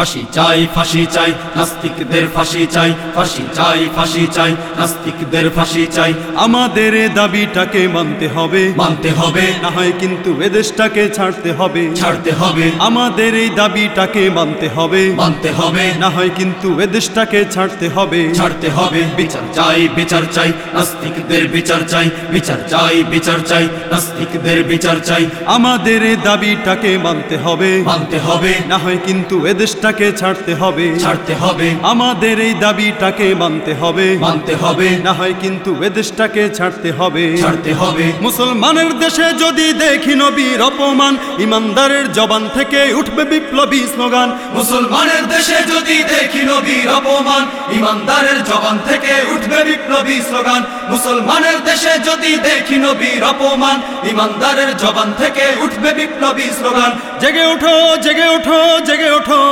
ফাঁসি চাই ফাঁসি চাই নাস্তিকদের ফাঁসি চাই ফাঁসি চাই ফাঁসি চাই নাস্তিকদের ফাঁসি চাই। আমাদের দাবিটাকে মানতে হবে। মানতে হবে। না হয় কিন্তু এদেশটাকে ছাড়তে হবে। ছাড়তে হবে। আমাদের এই দাবিটাকে মানতে হবে। মানতে হবে। না হয় কিন্তু এদেশটাকে ছাড়তে হবে। ছাড়তে হবে। বিচার চাই বিচার চাই নাস্তিকদের বিচার চাই বিচার চাই বিচার চাই নাস্তিকদের বিচার চাই। আমাদের দাবিটাকে মানতে হবে। মানতে হবে। না হয় কিন্তু এদেশটাকে ছাড়তে হবে। ছাড়তে হবে। আমাদের এই দাবিটাকে মানতে হবে। মানতে হবে। না হয় কিন্তু এদেশটাকে ছাড়তে হবে। ছাড়তে হবে। মুসলমানের দেশে যদি দেখি নবীর অপমান ইমানদারের জবান থেকে উঠবে বিপ্লবী স্লোগান। মুসলমানের দেশে যদি দেখি নবীর অপমান ইমানদারের জবান থেকে উঠবে বিপ্লবী স্লোগান। মুসলমানের দেশে যদি দেখি নবীর অপমান ইমানদারের জবান থেকে উঠবে বিপ্লবী স্লোগান। জেগে ওঠো জেগে ওঠো জেগে ওঠো।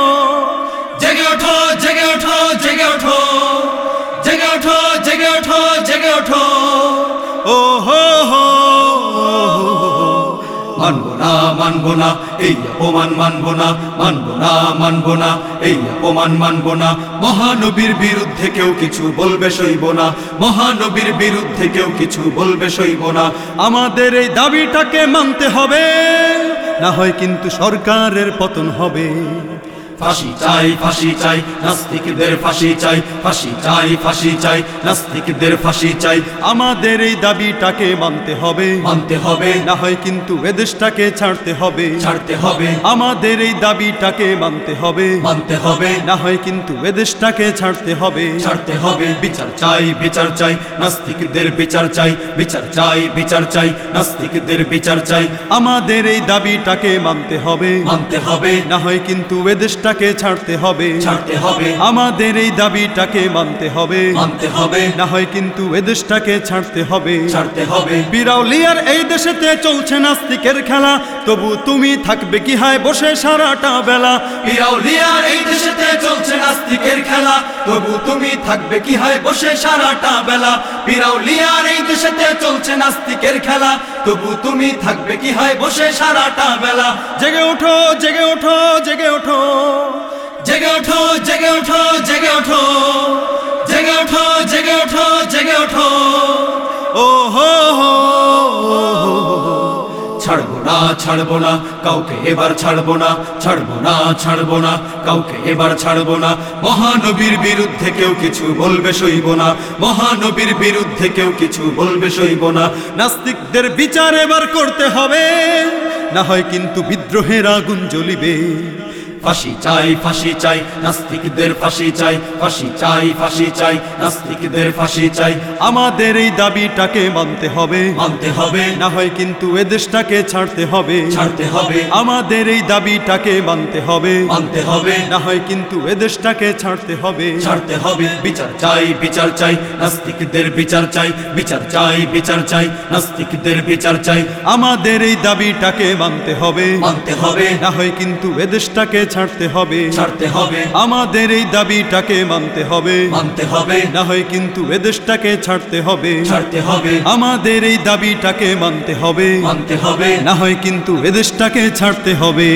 জেগে ওঠো জেগে ওঠো জেগে ওঠো। জেগে ওঠো জেগে ওঠো জেগে ওঠো। ও হো হো মানবো না মানবো না এই অপমান মানবো না মানবো না মানবো না এই অপমান মানবো না। মহানবীর বিরুদ্ধে কেউ কিছু বলবে সইব না। মহানবীর বিরুদ্ধে কেউ কিছু বলবে সইব না। আমাদের এই দাবিটাকে মানতে হবে। না হয় কিন্তু সরকারের পতন হবে। ফাঁসি চাই ফাঁসি চাই নাস্তিকদের ফাঁসি চাই ফাঁসি চাই ফাঁসি চাই নাস্তিকদের ফাঁসি চাই। আমাদের এই দাবিটাকে মানতে হবে। মানতে হবে। না হয় কিন্তু এদেশটাকে ছাড়তে হবে। ছাড়তে হবে। আমাদের এই দাবিটাকে মানতে হবে। মানতে হবে। না হয় কিন্তু এদেশটাকে ছাড়তে হবে। ছাড়তে হবে। বিচার চাই বিচার চাই নাস্তিকদের বিচার চাই বিচার চাই বিচার চাই নাস্তিকদের বিচার চাই। আমাদের এই দাবিটাকে মানতে হবে। মানতে হবে। না হয় কিন্তু এদেশটাকে ছাড়তে হবে। ছাড়তে হবে। আমাদের এই দাবিটাকে মানতে হবে। মানতে হবে। না হয় কিন্তু এদেশটাকে ছাড়তে হবে। ছাড়তে হবে। বিরাউলিয়ার এই দেশেতে চলছে নাস্তিকের খেলা। তবু তুমি থাকবে কি হায় বসে সারাটা বেলা। পিরাউলিয়ার এই দেশেতে চলছে নাস্তিকের খেলা। তবু তুমি থাকবে কি হয় বসে সারাটা বেলা। পিরাউলিয়ার এই দেশেতে চলছে নাস্তিকের খেলা। তবু তুমি থাকবে কি হায় বসে সারাটা বেলা। জেগে ওঠো জেগে জেগে ওঠো জেগে ওঠো। জেগে ওঠো জেগে ওঠো জেগে ওঠো। ও হো হো। ছাড়বো না ছাড়বো না, কাউকে এবার ছাড়বো না ছাড়বো না ছাড়বো না, কাউকে এবার ছাড়বো না। মহানবীর বিরুদ্ধে কেউ কিছু বলবে সইব না। মহানবীর বিরুদ্ধে কেউ কিছু বলবে সইব না। নাস্তিকদের বিচার এবার করতে হবে, না হয় কিন্তু বিদ্রোহের আগুন জ্বলিবে। ফাঁসি চাই ফাঁসি চাই নাস্তিকদের ফাঁসি চাই ফাঁসি চাই ফাঁসি চাই নাস্তিকদের ফাঁসি চাই। আমাদের এই দাবিটাকে মানতে হবে। মানতে হবে। না হয় কিন্তু এদেশটাকে ছাড়তে হবে। ছাড়তে হবে। আমাদের এই দাবিটাকে মানতে হবে। মানতে হবে। না হয় কিন্তু এদেশটাকে ছাড়তে হবে। ছাড়তে হবে। বিচার চাই বিচার চাই নাস্তিকদের বিচার চাই বিচার চাই বিচার চাই নাস্তিকদের বিচার চাই। আমাদের এই দাবিটাকে মানতে হবে। মানতে হবে। না হয় কিন্তু এদেশটাকে ছাড়তে হবে। ছাড়তে হবে। আমাদের এই দাবিটাকে মানতে হবে। মানতে হবে। না হয় কিন্তু এদেশটাকে ছাড়তে হবে। ছাড়তে হবে। আমাদের এই দাবিটাকে মানতে হবে। মানতে হবে। না হয় কিন্তু এদেশটাকে ছাড়তে হবে।